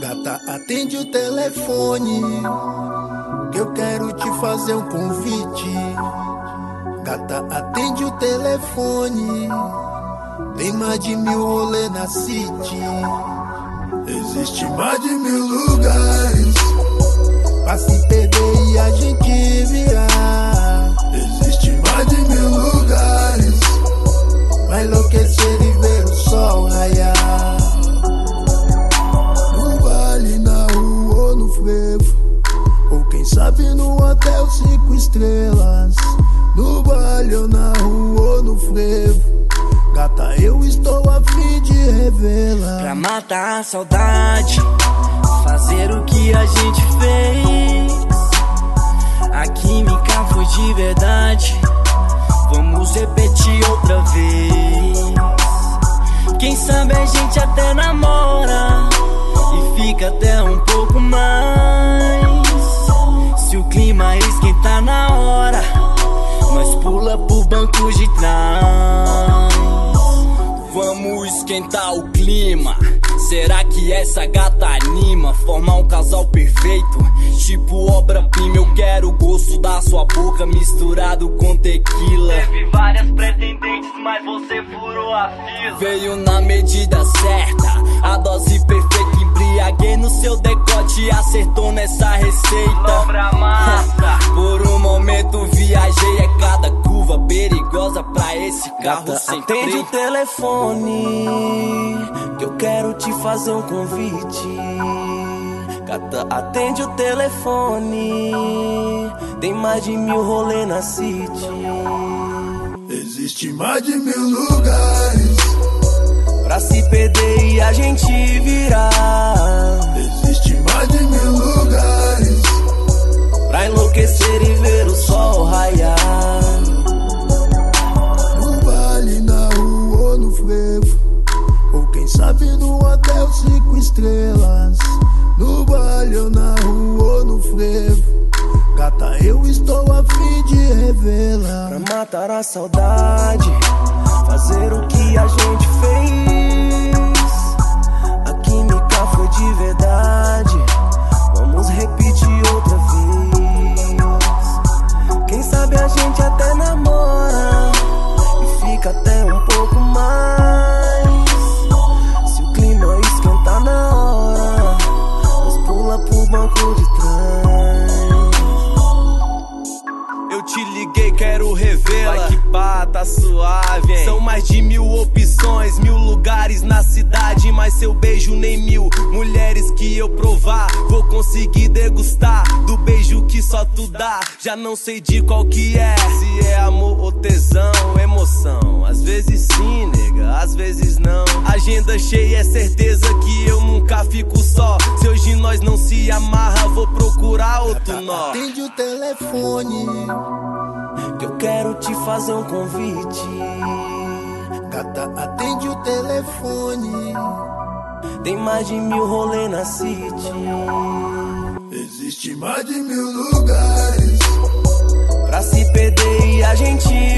Gata, atende o telefone. Que eu quero te fazer um convite. Gata, atende o telefone. Tem mais de mil rolê na city. Existe mais de mil lugares. Pra se perder e a gente virar. Existe mais de mil lugares. Vai enlouquecer e ver o sol raiar. No vale, na rua ou no frevo. Ou quem sabe no hotel cinco estrelas. No vale ou na rua ou no frevo. Gata, eu estou a fim de revelar. Pra matar a saudade, fazer o que a gente verdade. Vamos repetir outra vez. Quem sabe a gente até namora e fica até um pouco mais. Se o clima esquentar na hora, nós pula pro banco de trás. Vamos esquentar o clima. Será que essa gata anima? Formar um casal perfeito, tipo obra-prima. Eu quero o gosto da sua boca misturado com tequila. Teve várias pretendentes, mas você furou a fila. Veio na medida certa, a dose perfeita. Embriaguei no seu decote acertou nessa receita. massa. Por um momento viajei, é curva perigosa pra esse carro Gata, sem atende freio. o telefone Que eu quero te fazer um convite Gata, atende o telefone Tem mais de mil rolê na city Existe mais de mil lugares. Pra se perder e a gente virar Existe mais de mil lugares. Pra enlouquecer e ver o sol raiar Sabe no hotel cinco estrelas. No vale ou na rua ou no frevo. Gata, eu estou a fim de revelar. Pra matar a saudade Fazer o que a gente fez banco de trás Eu te liguei, quero revê-la. Vai que pá, tá suave, hein? São mais de mil opções, mil lugares na cidade. Mas seu beijo nem mil mulheres que eu provar. Vou conseguir degustar do beijo que só tu dá. Já não sei de qual que é. Se é amor ou tesão, emoção. Às vezes sim, nega, às vezes não. Agenda cheia, é certeza que eu nunca fico só. Se nós não se amarra, vou procurar outro nó. Atende o telefone. Que eu quero te fazer um convite Gata, atende o telefone. Tem mais de mil rolê na city Existe mais de mil lugares. Pra se perder e a gente